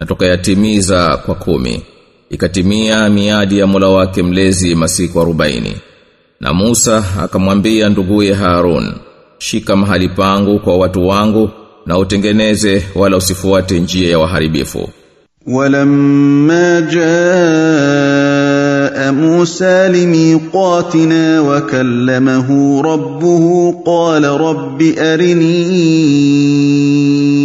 na tukayatimiza kwa kumi. Ikatimia miadi ya Mola wake mlezi masiku 40 na Musa akamwambia nduguye Harun shika mahali pangu kwa watu wangu na utengeneze wala usifuate njia ya waharibifu. Walamma jaa Musa limiqatina wa kallamahu rabbuhu qala rabbi arini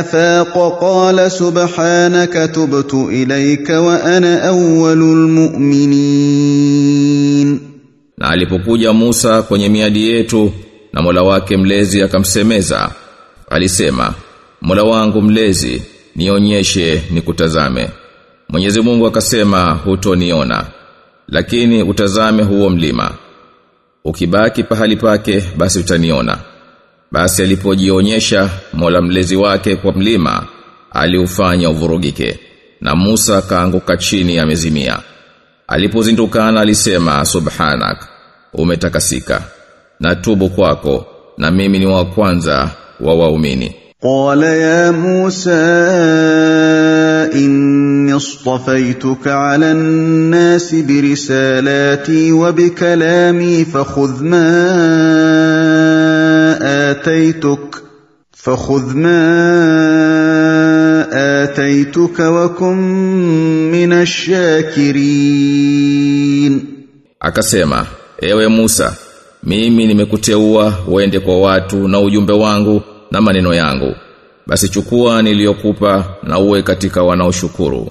افاق قال سبحانك تبت اليك وانا اول المؤمنين Na alipokuja Musa kwenye miadi yetu na Mola wake mlezi akamsemeza alisema Mola wangu mlezi nionyeshe nikutazame Mwenyezi Mungu akasema hutoniona lakini utazame huo mlima ukibaki pahali pake basi utaniona Basi alipojionyesha Mola mlezi wake kwa mlima, aliufanya uvurugike na Musa kaanguka chini amezimia. Alipozindukana alisema subhanak, umetakasika. na tubu kwako na mimi ni wa kwanza wa waumini. Qala ya Musa inni istafaytuka ala an-nasi birisalati wa bikalami fakhudh ma آتيتك فخذ ما آتيتك وكن من الشاكرين Akasema, ewe Musa, mimi nimekuteua uende kwa watu na ujumbe wangu na maneno yangu. Basi chukua niliyokupa na uwe katika wanaoshukuru.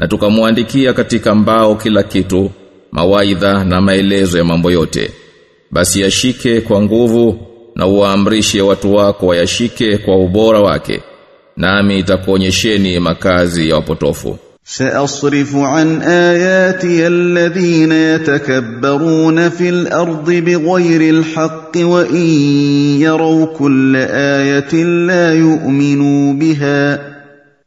Na tukamwandikia katika mbao kila kitu, mawaidha na maelezo ya mambo yote. Basi yashike kwa nguvu na uwaamrishe watu wako wayashike kwa ubora wake. Nami itakuonyesheni makazi ya wapotofu. سأصرف عن آياتي الذين يتكبرون في الأرض بغير الحق وإن يروا كل آية لا يؤمنوا بها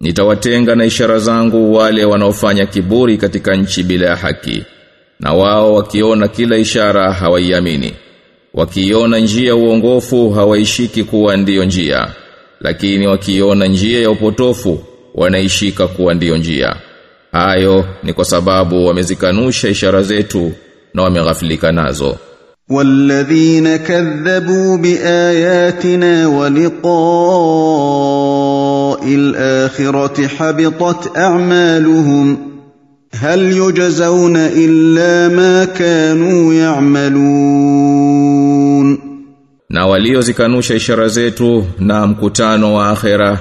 Nitawatenga na ishara zangu wale wanaofanya kiburi katika nchi bila ya haki. Na wao wakiona kila ishara hawaiamini. Wakiona njia ya uongofu hawaishiki kuwa ndiyo njia. Lakini wakiona njia ya upotofu wanaishika kuwa ndiyo njia. Hayo ni kwa sababu wamezikanusha ishara zetu na wameghafilika nazo. والذين كذبوا بآياتنا ولقاء الآخرة حبطت أعمالهم هل يجزون إلا ما كانوا يعملون Na waliozikanusha ishara zetu na mkutano wa akhera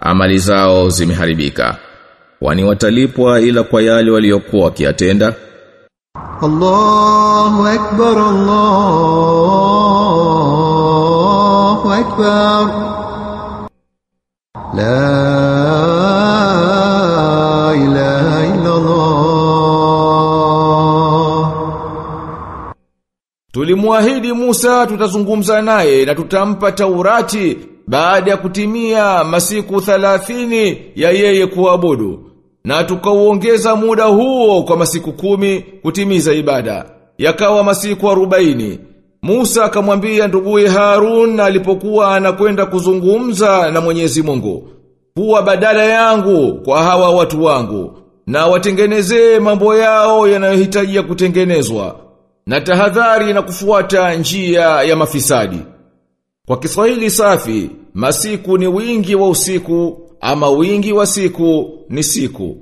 amali zao zimeharibika. Wani watalipwa ila kwa yale waliokuwa wakiyatenda الله أكبر الله أكبر لا إله إلا الله Tulimwahidi Musa tutazungumza naye na tutampa Taurati baada ya kutimia masiku thalathini ya yeye kuabudu. Na tukauongeza muda huo kwa masiku kumi kutimiza ibada. Yakawa masiku arobaini. Musa akamwambia nduguye Harun alipokuwa anakwenda kuzungumza na Mwenyezi Mungu. Kuwa badala yangu kwa hawa watu wangu na watengenezee mambo yao yanayohitajia kutengenezwa na tahadhari na kufuata njia ya mafisadi. Kwa Kiswahili safi, masiku ni wingi wa usiku ama wingi wa siku ni siku.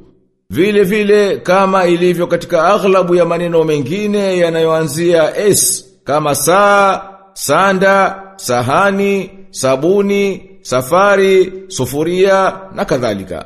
Vile vile kama ilivyo katika aghlabu ya maneno mengine yanayoanzia s kama saa, sanda, sahani, sabuni, safari, sufuria na kadhalika.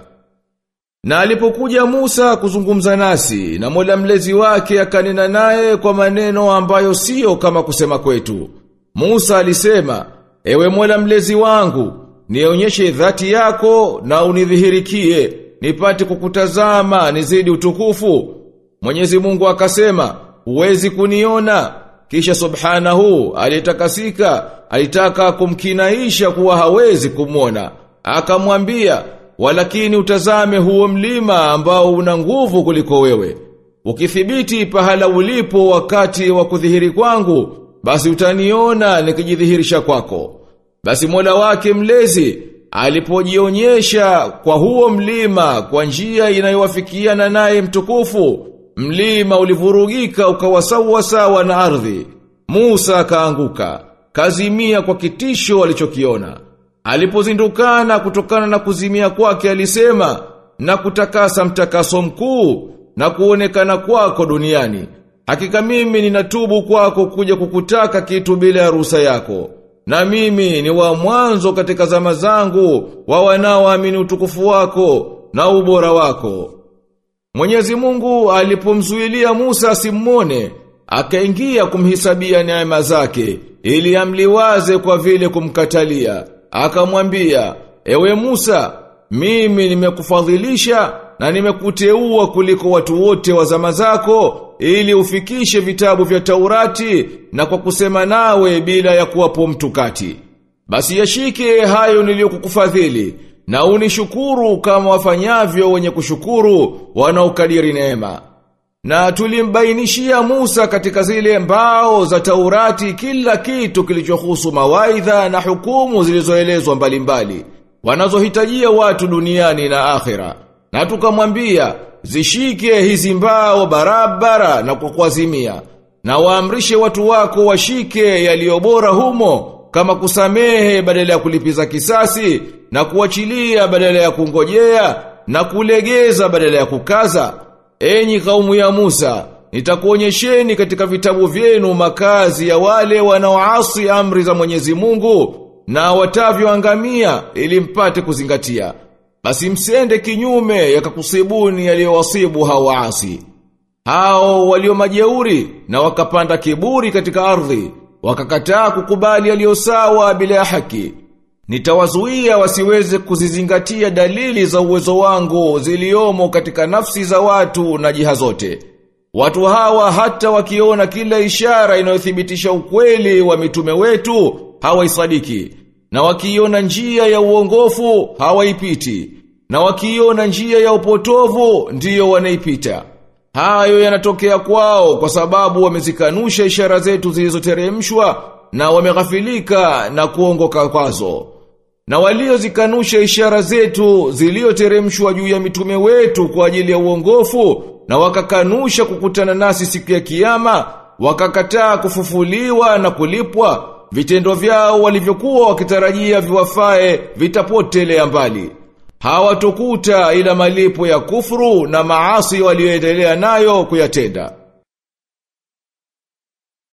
Na alipokuja Musa kuzungumza nasi na Mola mlezi wake akanena naye kwa maneno ambayo sio kama kusema kwetu. Musa alisema, "Ewe Mola mlezi wangu, nionyeshe dhati yako na unidhihirikie, nipate kukutazama nizidi utukufu." Mwenyezi Mungu akasema, "Huwezi kuniona." Kisha subhanahu alitakasika, alitaka kumkinaisha kuwa hawezi kumwona. Akamwambia, Walakini utazame huo mlima ambao una nguvu kuliko wewe. Ukithibiti pahala ulipo wakati wa kudhihiri kwangu, basi utaniona nikijidhihirisha kwako. Basi Mola wake mlezi alipojionyesha kwa huo mlima kwa njia inayowafikiana naye mtukufu, mlima ulivurugika ukawa sawa sawa na ardhi. Musa akaanguka, kazimia kwa kitisho alichokiona. Alipozindukana kutokana na kuzimia kwake alisema na kutakasa mtakaso mkuu na kuonekana kwako duniani. Hakika mimi ninatubu kwako kuja kukutaka kitu bila ya ruhusa yako. Na mimi ni wa mwanzo katika zama zangu wa wanaoamini utukufu wako na ubora wako. Mwenyezi Mungu alipomzuilia Musa simone akaingia kumhisabia neema zake ili amliwaze kwa vile kumkatalia. Akamwambia, ewe Musa, mimi nimekufadhilisha na nimekuteua kuliko watu wote wa zama zako ili ufikishe vitabu vya Taurati na kwa kusema nawe bila ya kuwapo mtu kati. Basi yashike hayo niliyokukufadhili na unishukuru kama wafanyavyo wenye kushukuru wanaokadiri neema. Na tulimbainishia Musa katika zile mbao za Taurati kila kitu kilichohusu mawaidha na hukumu zilizoelezwa mbalimbali wanazohitajia watu duniani na akhira. Na tukamwambia zishike hizi mbao barabara na kwa kuazimia na waamrishe watu wako washike yaliyobora humo kama kusamehe badala ya kulipiza kisasi na kuachilia badala ya kungojea na kulegeza badala ya kukaza. Enyi kaumu ya Musa, nitakuonyesheni katika vitabu vyenu makazi ya wale wanaoasi amri za Mwenyezi Mungu na watavyoangamia ili mpate kuzingatia. Basi msende kinyume yakakusibuni yaliyowasibu hao waasi. Hao walio majeuri na wakapanda kiburi katika ardhi, wakakataa kukubali yaliyo sawa bila haki. Nitawazuia wasiweze kuzizingatia dalili za uwezo wangu ziliomo katika nafsi za watu na jiha zote. Watu hawa hata wakiona kila ishara inayothibitisha ukweli wa mitume wetu hawaisadiki. Na wakiona njia ya uongofu hawaipiti. Na wakiona njia ya upotovu ndiyo wanaipita. Hayo yanatokea kwao kwa sababu wamezikanusha ishara zetu zilizoteremshwa na wameghafilika na kuongoka kwazo. Na waliozikanusha ishara zetu zilizoteremshwa juu ya mitume wetu kwa ajili ya uongofu na wakakanusha kukutana nasi siku ya kiyama, wakakataa kufufuliwa na kulipwa, vitendo vyao walivyokuwa wakitarajia viwafae vitapotelea mbali. Hawatokuta ila malipo ya kufuru na maasi walioendelea nayo kuyatenda.